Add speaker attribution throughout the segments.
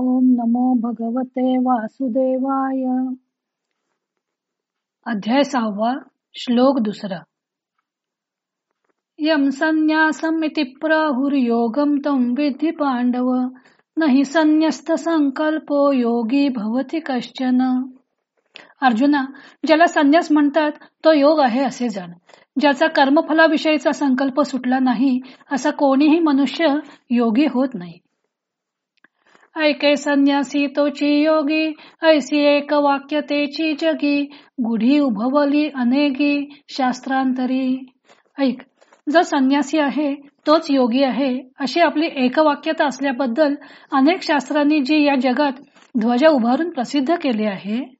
Speaker 1: ओम नमो भगवते वासुदेवाय. अध्याय सहावा श्लोक दुसरा. यम संन्यासम इति प्राहुर्योगम तम विधी पांडव नाही संन्यस्त संकल्पो योगी भवती कश्चन. अर्जुना ज्याला संन्यास म्हणतात तो योग आहे असे जाण. ज्याचा कर्मफलाविषयीचा संकल्प सुटला नाही असा कोणीही मनुष्य योगी होत नाही. ऐके संन्यासी तोची योगी ऐसी एक वाक्य तेची जगी गुढी उभवली अनेगी शास्त्रांतरी. ऐक जो संन्यासी आहे तोच योगी आहे अशी आपली एकवाक्यता असल्याबद्दल अनेक शास्त्रांनी जी या जगात ध्वजा उभारून प्रसिद्ध केले आहे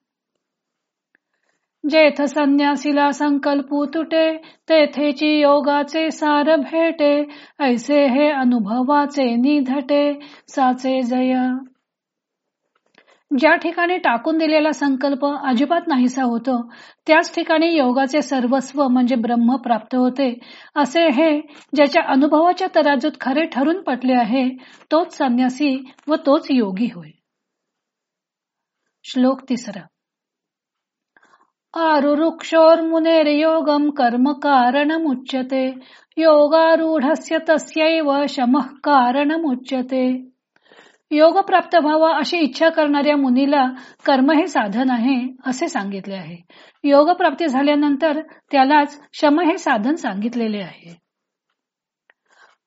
Speaker 1: जेथ संन्यासीला संकल्पू तुटे तेथेची योगाचे सार भेटे ऐसे हे अनुभवाचे निधटे साचे जय. ज्या ठिकाणी टाकून दिलेला संकल्प अजिबात नाहीसा होतो त्याच ठिकाणी योगाचे सर्वस्व म्हणजे ब्रह्म प्राप्त होते. असे हे ज्याच्या अनुभवाच्या तराजूत खरे ठरून पटले आहे तोच संन्यासी व तोच योगी होय. श्लोक तिसरा. आरुरुक्षोर्मुनेर्योगं कर्म कारणमुच्यते। योगारूढस्य तस्यैव शमः कारणमुच्यते। योग प्राप्त व्हावा अशी इच्छा करणाऱ्या मुनीला कर्म हे साधन आहे असे सांगितले आहे. योग प्राप्ती झाल्यानंतर त्यालाच शम हे साधन सांगितलेले आहे.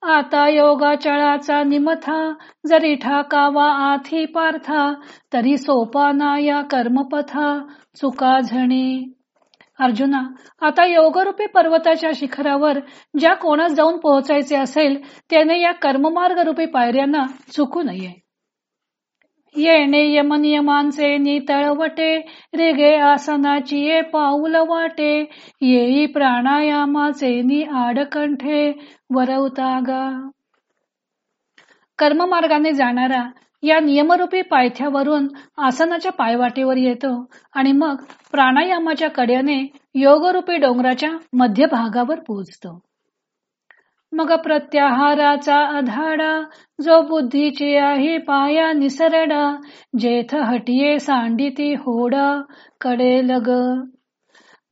Speaker 1: आता योगा चळाचा निमथा जरी ठाकावा आथी पार्था तरी सोपाना या कर्मपथा. चुका झणी. अर्जुना आता योगरूपी पर्वताच्या शिखरावर ज्या कोणास जाऊन पोहोचायचे असेल त्याने या कर्ममार्ग रूपी पायऱ्यांना चुकू नये. येणे यमनियमांचे नितळवटे रेगे आसनाची ये पाऊल वाटे. येई प्राणायामाचे नि आडकंठे वरवतागा. कर्ममार्गाने जाणारा या नियमरूपी पायथ्यावरून आसनाच्या पायवाटेवर येतो आणि मग प्राणायामाच्या कड्याने योगरूपी डोंगराच्या मध्यभागावर पोहोचतो. मग प्रत्याहाराचा आधाडा जो बुद्धीची आहे पाया निसरडा जेथ हटिये सांडिती होडा कडे लग.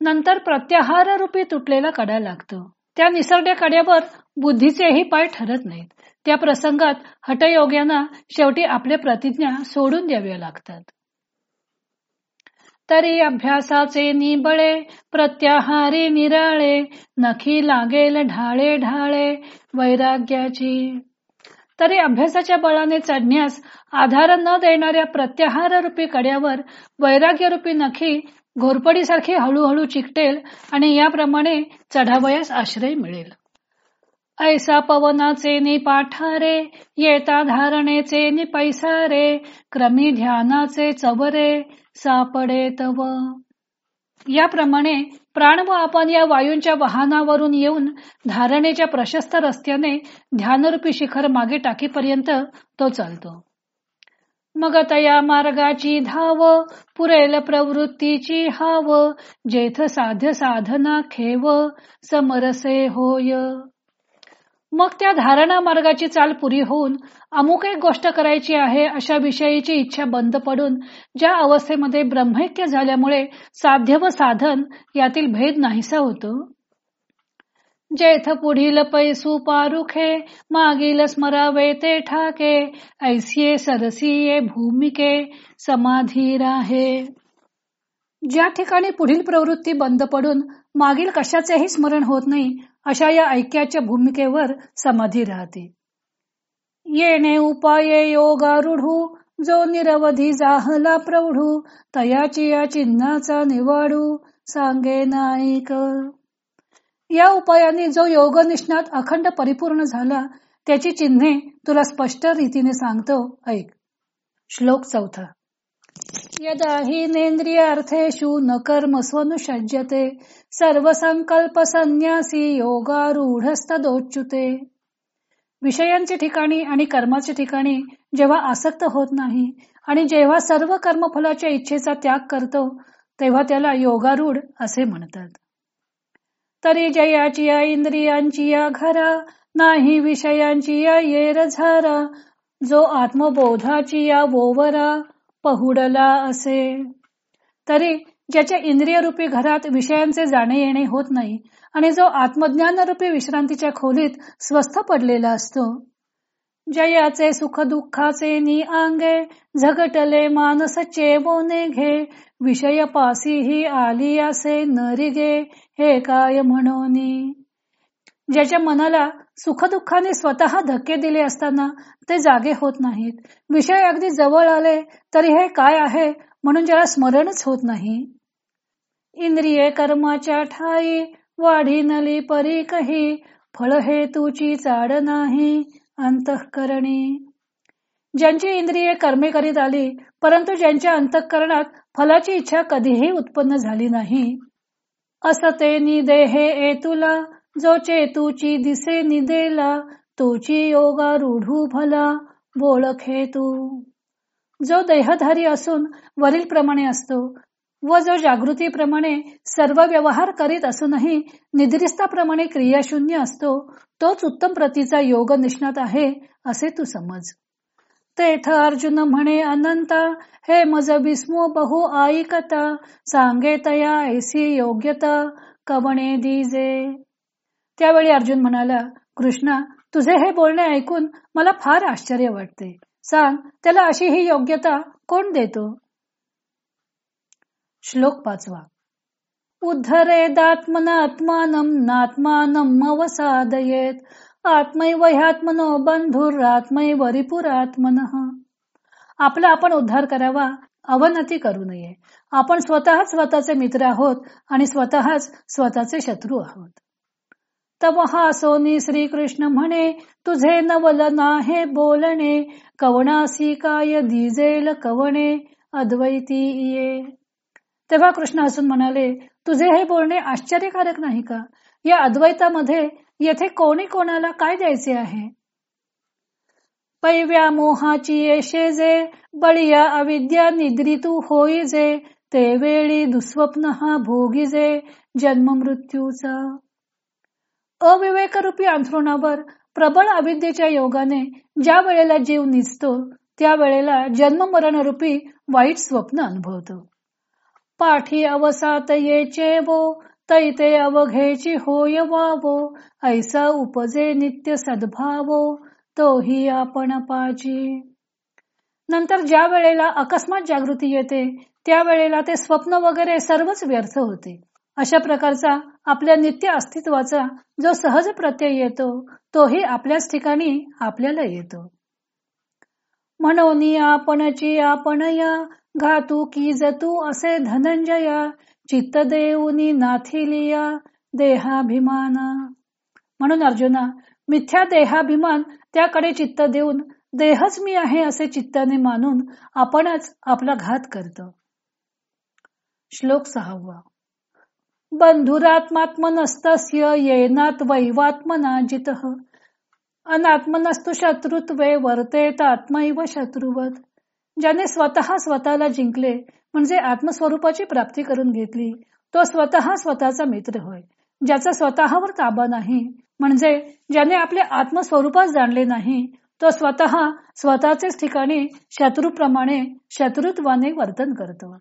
Speaker 1: नंतर प्रत्याहार रूपी तुटलेला कडा लागतो. त्या निसर्ग कड्यावर बुद्धीचेही पाय ठरत नाहीत. त्या प्रसंगात हटयोग्यांना शेवटी आपल्या प्रतिज्ञा सोडून द्याव्या लागतात. तरी अभ्यासाचे निबळे प्रत्याहारी निराळे नखी लागेल ढाळे ढाळे वैराग्याची. तरी अभ्यासाच्या बळाने चढण्यास आधार न देणाऱ्या प्रत्याहार रूपी कड्यावर वैराग्य रूपी नखी घोरपडीसारखी हळूहळू चिकटेल आणि याप्रमाणे चढावयास आश्रय मिळेल. ऐसा पवनाचे नि पाठारे येता धारणेचे नि पैसारे क्रमी ध्यानाचे चवरे सापडे तव याप्रमाणे प्राण व आपण या वायूंच्या वाहनावरून येऊन धारणेच्या प्रशस्त रस्त्याने ध्यानरूपी शिखर मागे टाकीपर्यंत तो चालतो. मग तया मार्गाची धाव पुरेल प्रवृत्तीची हाव जेथ साध्य साधना खेव समरसे होय. मग त्या धारणा मार्गाची चाल पुरी होऊन अमुक एक गोष्ट करायची आहे अशा विषयीची इच्छा बंद पडून ज्या अवस्थेमध्ये ब्रह्मैक्य झाल्यामुळे साध्य व साधन यातील भेद नाहीसा होतो. जेथ पुढील पैसू पारुखे मागील स्मरावे ते ठाके ऐसिये सरसिये भूमिके समाधी राहे. ज्या ठिकाणी पुढील प्रवृत्ती बंद पडून मागील कशाचेही स्मरण होत नाही अशा या ऐक्याच्या भूमिकेवर समाधी राहते. येणे उपाये योगारूढू जो निरवधी जाहला प्रौढू तयाची या चिन्हाचा निवाडू सांगे नाईक. या उपायाने जो योगनिष्णात अखंड परिपूर्ण झाला त्याची चिन्हे तुला स्पष्ट रीतीने सांगतो. ऐक. श्लोक चौथा. यदा हि नेंद्रियार्थेषु न कर्म स्वनुषज्यते सर्व संकल्प संन्यासी योगारूढस्तदोच्युते. विषयांच्या ठिकाणी आणि कर्माच्या ठिकाणी जेव्हा आसक्त होत नाही आणि जेव्हा सर्व कर्मफलाच्या इच्छेचा त्याग करतो तेव्हा त्याला योगारूढ असे म्हणतात. तरी जयाची या इंद्रियांची या घरा नाही विषयांची या येर झारा जो आत्मबोधाची या वोवरा पहुडला असे. तरी ज्याच्या इंद्रिय रूपी घरात विषयांचे जाणे येणे होत नाही आणि जो आत्मज्ञान रूपी विश्रांतीच्या खोलीत स्वस्थ पडलेला असतो. जयाचे सुख दुःखाचे नि आंगे झगटले मानस बोने घे. विषय पासी ही आली असे नरिगे हे काय म्हणोनी? ज्याच्या मनाला सुखदुःखाने स्वतः धक्के दिले असताना ते जागे होत नाहीत. विषय अगदी जवळ आले तरी हे काय आहे म्हणून ज्याला स्मरणच होत नाही? इंद्रिये कर्माच्या ठाई वाढी नली परी कही फळ हे तुची चाड नाही. अंतःकरणी. ज्यांची इंद्रिये कर्मे करीत आली परंतु ज्यांच्या अंतःकरणात फलाची इच्छा कधीही उत्पन्न झाली नाही असते निदेहे ए तुला जो चेतूची दिसे निदेला तोची योगा रूढू भला बोळखे तू. जो देहधारी असून वरील प्रमाणे असतो व जो जागृतीप्रमाणे सर्व व्यवहार करीत असूनही निद्रिस्ताप्रमाणे क्रियाशून्य असतो तोच उत्तम प्रतीचा योग निष्णात आहे असे तू समज. तेथ अर्जुन म्हणे अनंता हे मज विस्मो बहु ऐकता सांगे तया ऐसी योग्यता कवणे दिजे. त्यावेळी अर्जुन म्हणाला कृष्णा तुझे हे बोलणे ऐकून मला फार आश्चर्य वाटते. सांग त्याला अशी ही योग्यता कोण देतो? श्लोक पाचवा. उद्धरेदात्मनात्मानं नात्मानं अवसादयेत आत्मैव ह्यात्मनो बंधुरात्मैव रिपुरात्मनः. आपला आपण उद्धार करावा अवनती करू नये. आपण स्वतःच स्वतःचे मित्र आहोत आणि स्वतःच स्वतःचे शत्रू आहोत. तवहा सोनी श्रीकृष्ण म्हणे तुझे नवल नाहे बोलणे कवणासी काय दिजेल कवणे अद्वैती ये. तेव्हा कृष्ण हसून म्हणाले तुझे हे बोलणे आश्चर्यकारक नाही का? या अद्वैतामध्ये येथे कोणी कोणाला काय द्यायचे आहे? पैव्या मोहाची येशे जे बळिया अविद्या निद्रितू होई जे ते वेळी दुस्वप्न हा भोगी जे जन्म मृत्यूचा. अविवेकरूपी अंथरुणावर प्रबळ अविद्येच्या योगाने ज्या वेळेला जीव निजतो त्या वेळेला जन्म मरण रूपी वाईट स्वप्न अनुभवतो. पाठी अवसात येचे वो तैते अवघेची होय वावो ऐसा उपजे नित्य सद्भावो तोही आपण पाजी. नंतर ज्या वेळेला अकस्मात जागृती येते त्यावेळेला ते स्वप्न वगैरे सर्वच व्यर्थ होते. अशा प्रकारचा आपल्या नित्य अस्तित्वाचा जो सहज प्रत्यय येतो तोही आपल्याच ठिकाणी आपल्याला येतो. म्हणून आपणची आपण या घातू की जतू असे धनंजया चित्त देऊनी नाथिलिया देहाभिमाना. म्हणून अर्जुना मिथ्या देहाभिमान त्याकडे चित्त देऊन देहच मी आहे असे चित्ताने मानून आपणच आपला घात करतो. श्लोक सहावा. बंधुरात्मात्मनस्तस्य येनात वैवात्मना जित अनात्मनस्तु शत्रुत्वे वर्तेत आत्मैव शत्रुवत. ज्याने स्वतः स्वतःला जिंकले म्हणजे आत्मस्वरूपाची प्राप्ती करून घेतली तो स्वतः स्वतःचा मित्र होय. ज्याचा स्वतःवर ताबा नाही म्हणजे ज्याने आपले आत्मस्वरूपात जाणले नाही तो स्वतः स्वतःचेच ठिकाणी शत्रूप्रमाणे शत्रुत्वाने वर्तन करतो.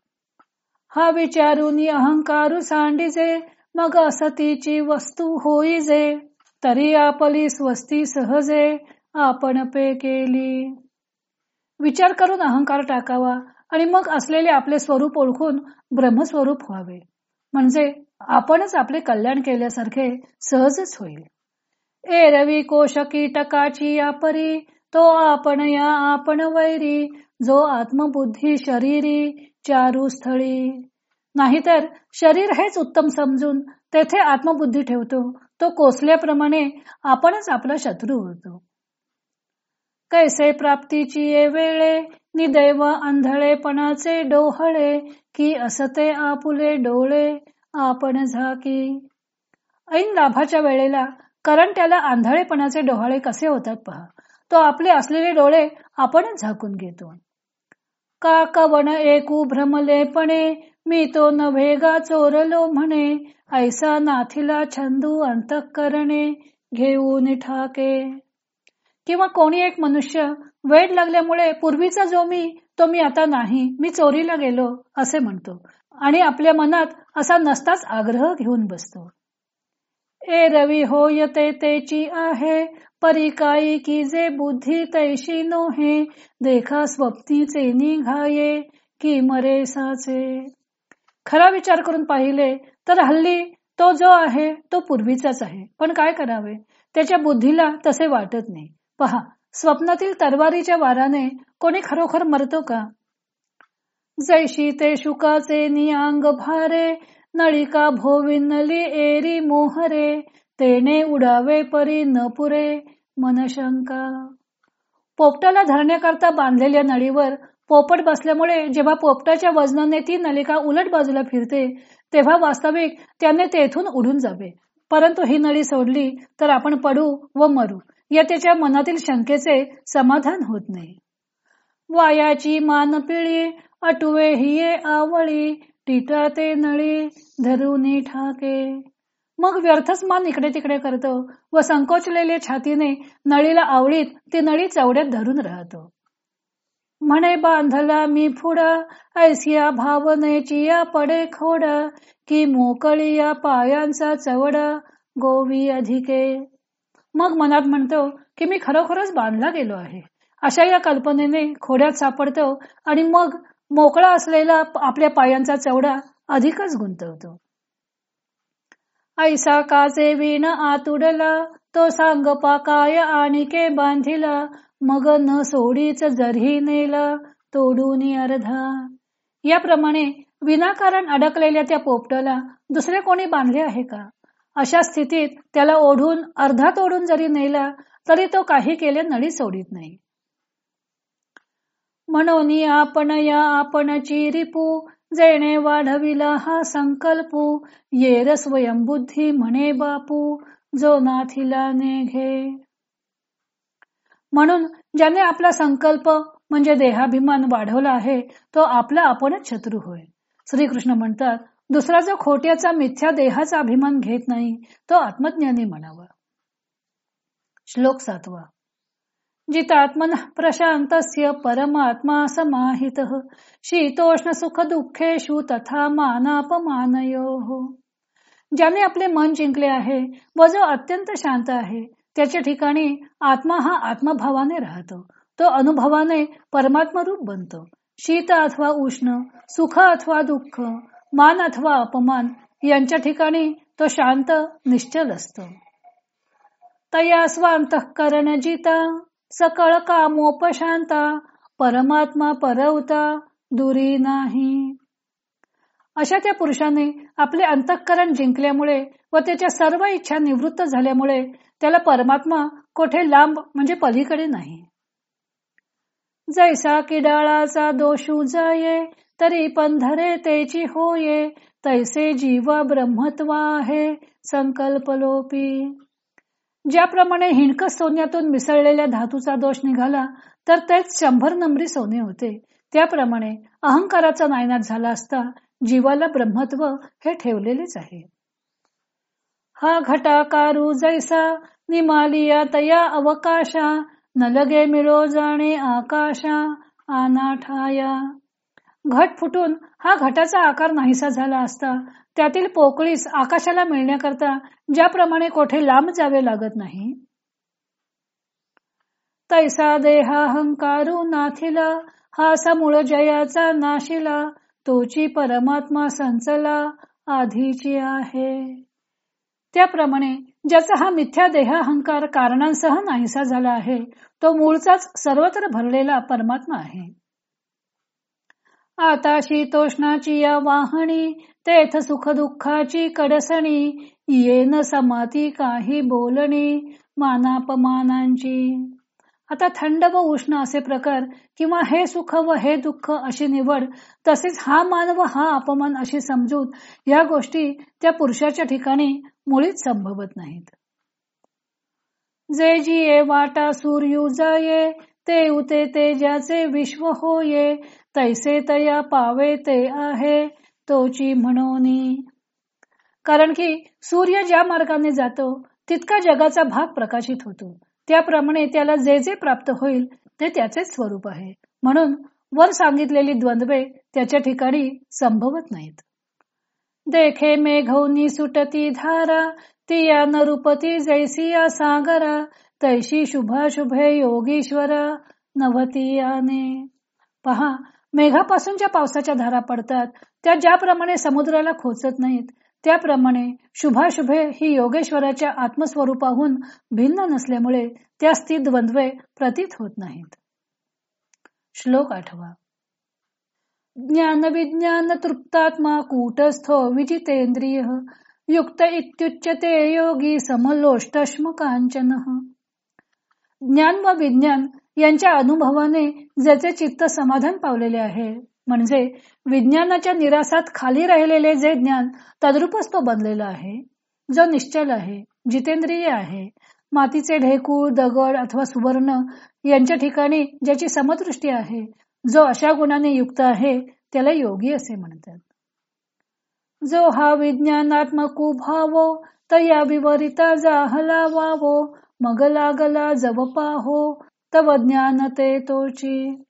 Speaker 1: हा विचारून अहंकारू सांडीजे मग असतीची वस्तू होईजे. तरी आपली स्वस्ती सहजे आपण पे केली. विचार करून अहंकार टाकावा आणि मग असलेले आपले स्वरूप ओळखून ब्रह्मस्वरूप व्हावे. म्हणजे आपणच आपले कल्याण केल्यासारखे सहजच होईल. एरवी कोश कीटकाची यापरी तो आपण या आपण वैरी जो आत्मबुद्धी शरीरी चारू स्थळी. नाहीतर शरीर हेच उत्तम समजून तेथे आत्मबुद्धी ठेवतो तो कोसल्याप्रमाणे आपणच आपला शत्रू होतो. कैसे प्राप्तीची ये वेळे निदैव आंधळेपणाचे डोहळे की असते आपुले डोळे आपण झाकी. ऐन लाभाच्या वेळेला कारण त्याला आंधळेपणाचे डोहाळे कसे होतात पहा. तो आपले असलेले डोळे आपणच झाकून घेतो. का कवन एकू भ्रमलेपणे? मी तो नव्हेगा चोरलो म्हणे ऐसा नाथिला छंदू अंतकरणे घेऊन ठाके. किंवा कोणी एक मनुष्य वेळ लागल्यामुळे पूर्वीचा जो मी तो मी आता नाही मी चोरीला गेलो असे म्हणतो. आणि आपल्या मनात असा नसताच आग्रह घेऊन बसतो. ए रवी होय ते तेची आहे परिकाई की जे बुद्धी तैशी नोहे देखा स्वप्नीचे निघाये कि मरे साचे. खरा विचार करून पाहिले तर हल्ली तो जो आहे तो पूर्वीचाच आहे. पण काय करावे? त्याच्या बुद्धीला तसे वाटत नाही. पहा स्वप्नातील तरवारीच्या वाराने कोणी खरोखर मरतो का? जैशी ते शुकाचे नियांग भारे नळिका भोविनली एरी मोहरे तेने उडावे परी न पुरे मनशंका पोपटाला धरण्याकरता बांधलेल्या नळीवर पोपट बसल्यामुळे जेव्हा पोपटाच्या वजनाने ती नलिका उलट बाजूला फिरते तेव्हा वास्तविक त्याने तेथून उडून जावे. परंतु ही नळी सोडली तर आपण पडू व मरू या त्याच्या मनातील शंकेचे समाधान होत नाही. वायाची मान पिळी अटुवे हिये आवळी टिटाते नळी धरुनी ठाके. मग व्यर्थच मान इकडे तिकडे करतो व संकोचलेल्या छातीने नळीला आवळीत ती नळी चवड्यात धरून राहतो. म्हणे बांधला मी फुडा ऐसिया भावनेची या पडे खोड की मोकळी या पायांचा चवडा गोवी अधिके. मग मनात म्हणतो की मी खरोखरच बांधला गेलो आहे. अशा या कल्पनेने खोड्यात सापडतो आणि मग मोकळा असलेला आपल्या पायांचा चवडा अधिकच गुंतवतो. ऐसा काचे विण आतुडला तो सांग पाकाय आणिके बांधिला मग न सोडीच जरही नेला तोडून अर्धा. याप्रमाणे विनाकारण अडकलेल्या त्या पोपटाला दुसरे कोणी बांधले आहे का? अशा स्थितीत त्याला ओढून अर्धा तोडून जरी नेला तरी तो काही केले नळी सोडित नाही. म्हणून आपण या आपण रिपू जेणे वाढविला हा संकल्पू येर स्वयंबुद्धी म्हणे बापू जो नाथिला नेघे. म्हणून ज्याने आपला संकल्प म्हणजे देहाभिमान वाढवला आहे तो आपला आपणच शत्रू होय. श्रीकृष्ण म्हणतात दुसरा जो खोट्याचा मिथ्या देहाचा अभिमान घेत नाही तो आत्मज्ञानी म्हणावा. श्लोक सातवा. जितात्मन प्रशांतस्य परमात्मा समाहित। शीतोष्ण सुख दुःखेषु तथा मानापमानयो। ज्याने आपले मन जिंकले आहे व जो अत्यंत शांत आहे त्याच्या ठिकाणी आत्मा हा आत्मभावाने राहतो तो अनुभवाने परमात्मा रूप बनतो. शीत अथवा उष्ण सुख अथवा दुःख मान अथवा अपमान यांच्या ठिकाणी तो शांत निश्चल असतो. तया स्वांतकरण जिता। सकळ कामोपशांता परमात्मा परवता दुरी नाही. अशा त्या पुरुषाने आपले अंतःकरण जिंकल्यामुळे व त्याच्या सर्व इच्छा निवृत्त झाल्यामुळे त्याला परमात्मा कोठे लांब म्हणजे पलीकडे नाही. जैसा किडाळाचा दोषू जाये तरी पंधरे तेची होये तैसे जीवा ब्रह्मत्व आहे संकल्पलोपी. ज्याप्रमाणे हिणकस सोन्यातून मिसळलेल्या धातूचा दोष निघाला तर तेच शंभर नंबरी सोने होते. त्याप्रमाणे अहंकाराचा नायनाट झाला असता जीवाला ब्रह्मत्व हे ठेवलेलेच आहे. हा घटाकारू जैसा निमालिया तया अवकाशा न लगे मिळो जाणे आकाशा आनाठाया घट फुटून हा घटाचा आकार नाहीसा झाला असता त्यातील पोकळीस आकाशाला मिळण्याकरता ज्याप्रमाणे कोठे लांब जावे लागत नाही. तैसा देहाहंकारू नाथिला हा समूळ जयाचा नाशिला तोची परमात्मा संचला आधीची आहे. त्याप्रमाणे ज्याचा हा मिथ्या देहाहंकार कारणांसह नाहीसा झाला आहे तो मूळचाच सर्वत्र भरलेला परमात्मा आहे. आता शीतोष्णाची या वाहणी तेथ सुख दुःखाची कडसणी येन समाती काही बोलणी मानापमानांची. आता थंड व उष्ण असे प्रकार किंवा हे सुख व हे दुःख अशी निवड तसेच हा मान व हा अपमान अशी समजूत या गोष्टी त्या पुरुषाच्या ठिकाणी मुळीच संभवत नाहीत. जे जिये वाटा सूर्यू जाये ते उते ते ज्याचे विश्व होये तैसे तया पावे ते आहे तोची म्हणोनी. कारण की सूर्य ज्या मार्गाने जातो तितका जगाचा भाग प्रकाशित होतो. त्याप्रमाणे त्याला जे जे प्राप्त होईल ते त्याचेच स्वरूप आहे. म्हणून वर सांगितलेली द्वंद्वे त्याच्या ठिकाणी संभवत नाहीत. देखे मेघौनी सुटती धारा तिया नरुपती जैसिया सागरा तैशी शुभाशुभे योगीश्वर नवतीयाने पहा मेघापासूनच्या पावसाच्या धारा पडतात. त्या ज्याप्रमाणे समुद्राला खोचत नाहीत त्याप्रमाणे शुभाशुभे ही योगेश्वराच्या आत्मस्वरूपाहून भिन्न नसल्यामुळे त्या ती द्वंद्वे प्रतीत होत नाहीत. श्लोक आठवा. ज्ञान विज्ञान तृप्तात्मा कूटस्थो विजितेंद्रिय युक्त इत्युच्यते योगी समलोष्टश्म कांचन ज्ञान व विज्ञान यांच्या अनुभवाने ज्याचे चित्त समाधान पावलेले आहे. म्हणजे विज्ञानाच्या निरासात खाली राहिलेले जे ज्ञान तद्रूपच तो बनलेला आहे. जो निश्चल आहे जितेंद्रिय आहे मातीचे ढेकूळ दगड अथवा सुवर्ण यांच्या ठिकाणी ज्याची समदृष्टी आहे जो अशा गुणाने युक्त आहे त्याला योगी असे म्हणतात. जो हा विज्ञानात्मक भावो तया विवरिता जाहला वावो मग लागला जव पाहो तव ज्ञान ते तोची.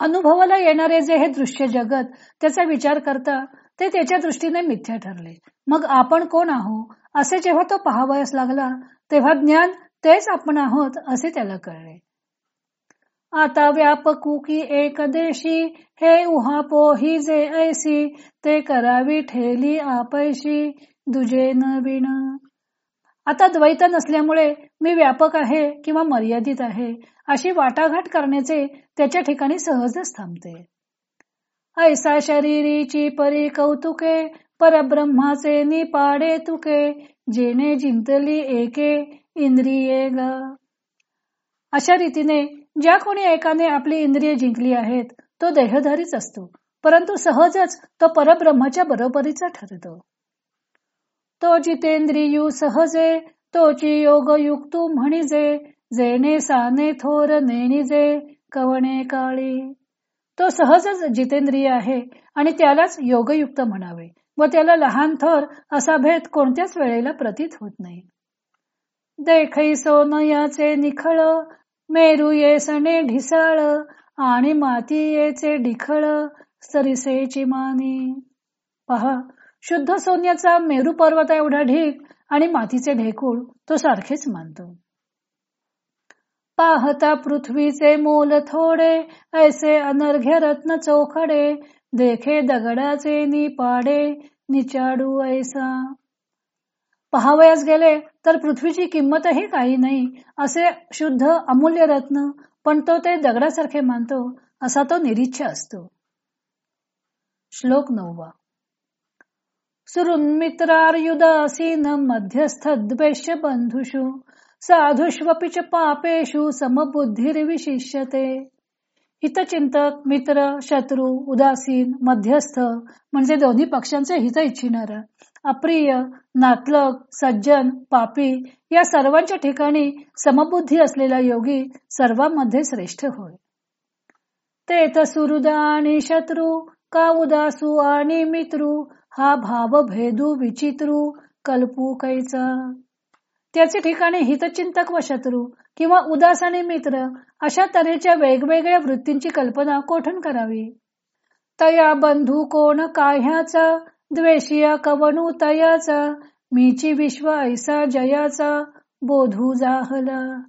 Speaker 1: अनुभवाला येणारे जे हे दृश्य जगत त्याचा विचार करता ते त्याच्या दृष्टीने मिथ्या ठरले. मग आपण कोण आहो? असे जेव्हा तो पहावयास लागला तेव्हा ज्ञान तेच आपण आहोत असे त्याला कळले. आता व्यापकू की एक देशी हे उहापो ही जे ऐसी ते करावी ठेली आपैशी दुजे नवीन आता द्वैत नसल्यामुळे मी व्यापक आहे किंवा मर्यादित आहे अशी वाटाघाट करण्याचे त्याच्या ठिकाणी सहजच थांबते. ऐसा शरीरीची परी कौतुके परब्रह्माचे निपाडे तुके जेने जिंतली एके इंद्रिये ग. अशा रीतीने ज्या कोणी एकाने आपली इंद्रिय जिंकली आहेत तो देहधारीच असतो परंतु सहजच तो परब्रह्माच्या बरोबरीचा ठरतो. तो जितेंद्रियू सहजे तोची योग युक्तू म्हणिजे जेणे साने थोर नेणिजे कवणे काळी. तो सहजच जितेंद्रिय आहे आणि त्यालाच योगयुक्त म्हणावे व त्याला लहान थोर असा भेद कोणत्याच वेळेला प्रतीत होत नाही. देखै सोनयाचे निखळ मेरू येसणे ढिसाळ आणि माती येचे ढिखळ सरिसेची मानी. पहा शुद्ध सोन्याचा मेरू पर्वत एवढा ढीक आणि मातीचे ढेकूळ तो सारखेच मानतो. पाहता पृथ्वीचे मोल थोडे ऐसे अनर्घ्य रत्न चौखडे देखे दगडाचे निपाडे निचाडू ऐसा. पहावयास गेले तर पृथ्वीची किंमतही काही नाही असे शुद्ध अमूल्य रत्न पण तो ते दगडासारखे मानतो असा तो निरीच्छ असतो. श्लोक नववा. सुरुन्मित्रार्युदासीन मध्यस्थद्वेष बंधुषु साधुष्वपि च पापेषु समबुद्धिर्विशिष्यते। हितचिंतक मित्र शत्रू उदासीन मध्यस्थ म्हणजे दोन्ही पक्षांचे हित इच्छिणारा अप्रिय नातलक सज्जन पापी या सर्वांच्या ठिकाणी समबुद्धी असलेला योगी सर्वांमध्ये श्रेष्ठ होय. ते तर आणि शत्रू का उदासू आणि मित्रू हा भाव भेदू विचित्रू कल्पू कैचा त्याचे ठिकाणी हितचिंतक व शत्रू किंवा उदास आणि मित्र अशा तऱ्हेच्या वेगवेगळ्या वृत्तींची कल्पना कोठून करावी? तया बंधू कोण काह्याचा? द्वेषीय कवनू तयाचा? मीची विश्व ऐसा जयाचा? बोधू जाहला.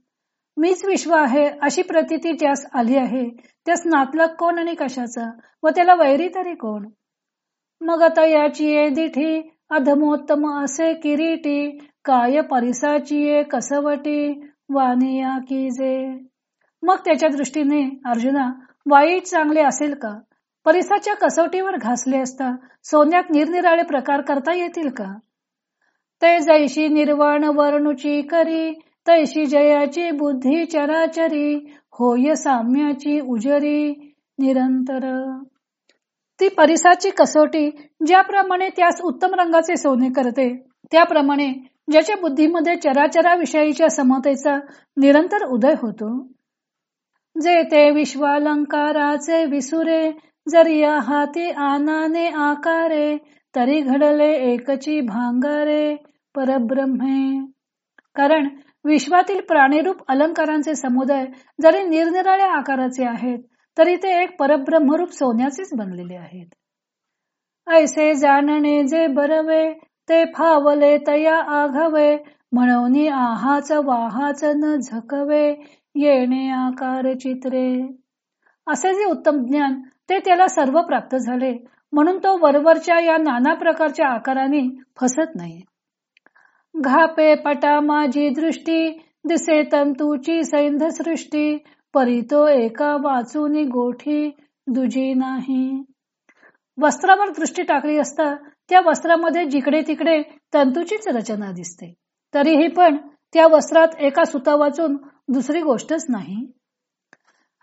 Speaker 1: मीच विश्व आहे अशी प्रतिती त्यास आली आहे त्यास नातलक कोण आणि कशाचा? व त्याला वैरी तरी कोण? मग तयाची ये दिठी अधमोत्तम असे किरीटी काय परिसाची कसवटी वानिया जे. मग त्याच्या दृष्टीने अर्जुना वाईट चांगले असेल का? परिसाच्या कसोटीवर घासले असता सोन्यात निरनिराळे प्रकार करता येतील का? ते जैशी निर्वाण वर्णुची करी तैशी जयाची बुद्धी चराचरी होय साम्याची उजरी निरंतर ती परिसाची कसोटी ज्याप्रमाणे त्यास उत्तम रंगाचे सोने करते त्याप्रमाणे ज्याच्या बुद्धीमध्ये चराचरा विषयीच्या समतेचा निरंतर उदय होतो. जे ते विश्वालंकाराचे विसुरे जरी या हाती आनाने आकारे तरी घडले एकची भांगारे परब्रह्मे. कारण विश्वातील प्राणीरूप अलंकारांचे समुदाय जरी निरनिराळ्या आकाराचे आहेत तरी ते एक परब्रह्मरूप सोन्याचेच बनलेले आहेत. ऐसे जाणणे जे बरवे ते फावले तया आघावे म्हणून आहाच वाहाच न झकवे येणे आकार चित्रे. असे जे उत्तम ज्ञान ते त्याला सर्व प्राप्त झाले म्हणून तो वरवरच्या या नाना प्रकारच्या आकाराने फसत नाही. घापे पटा माझी दृष्टी दिसे तंतूची सैंध सृष्टी परितो एका वाचूनी गोठी दुजी नाही. वस्त्रावर दृष्टी टाकली असता त्या वस्त्रामध्ये जिकडे तिकडे तंतूचीच रचना दिसते. तरीही पण त्या वस्त्रात एका सुता वाचून दुसरी गोष्टच नाही.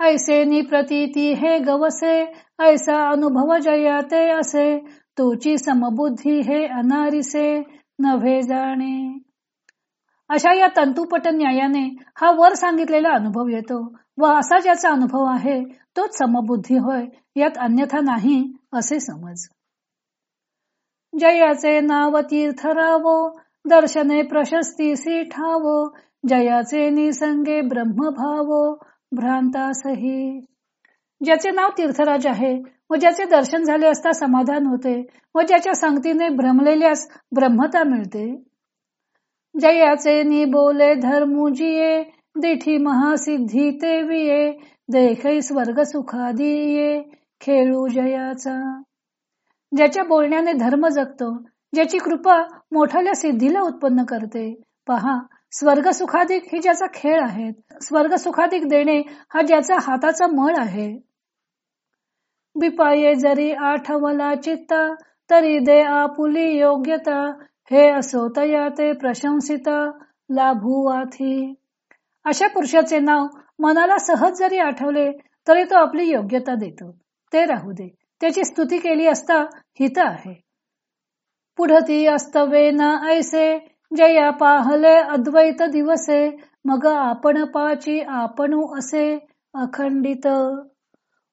Speaker 1: ऐसे नि हे गवसे ऐसा अनुभव जयाते असे तुची समबुद्धी हे अनारिसे नव्हे जाणे. अशा या तंतुपट न्यायाने हा वर सांगितलेला अनुभव येतो. व असा ज्याचा अनुभव आहे तोच समबुद्धी होय यात अन्यथा नाही असे समज. जयाचे नाव तीर्थरावो दर्शने प्रशस्ती सीठावो जयाचे निसंगे ब्रह्मभावो भ्रांतासही. ज्याचे नाव तीर्थराज आहे व ज्याचे दर्शन झाले असता समाधान होते व ज्याच्या संगतीने भ्रमलेल्यास ब्रह्मता मिळते. जयाचे नि बोले धर्मुजिये दिठी महासिद्धी ते विये देखै स्वर्ग सुखादिये खेळू जयाचा. ज्याच्या बोलण्याने धर्म जगतो ज्याची कृपा मोठ्या सिद्धीला उत्पन्न करते. पहा स्वर्ग सुखाधिक ही ज्याचा खेळ आहेत स्वर्ग सुखाधिक देणे हा ज्याचा हाताचा मळ आहे. बिपाये जरी आठवला चित्ता तरी दे आपुली योग्यता हे असो तया ते प्रशंसिता लाभुवाथी अशा पुरुषाचे नाव मनाला सहज जरी आठवले तरी तो आपली योग्यता देतो. ते राहू दे. त्याची स्तुती केली असता हित आहे. पुढती अस्तवे ना ऐसे जया पाहले अद्वैत दिवसे मग आपण पाची आपणू असे अखंडित.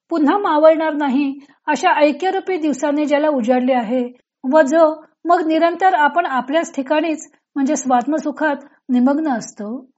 Speaker 1: पुन्हा मावळणार नाही अशा ऐक्यरूपी दिवसाने ज्याला उजाडले आहे. व जो मग निरंतर आपण आपल्याच ठिकाणीच म्हणजे स्वात्मसुखात निमग्न असतो.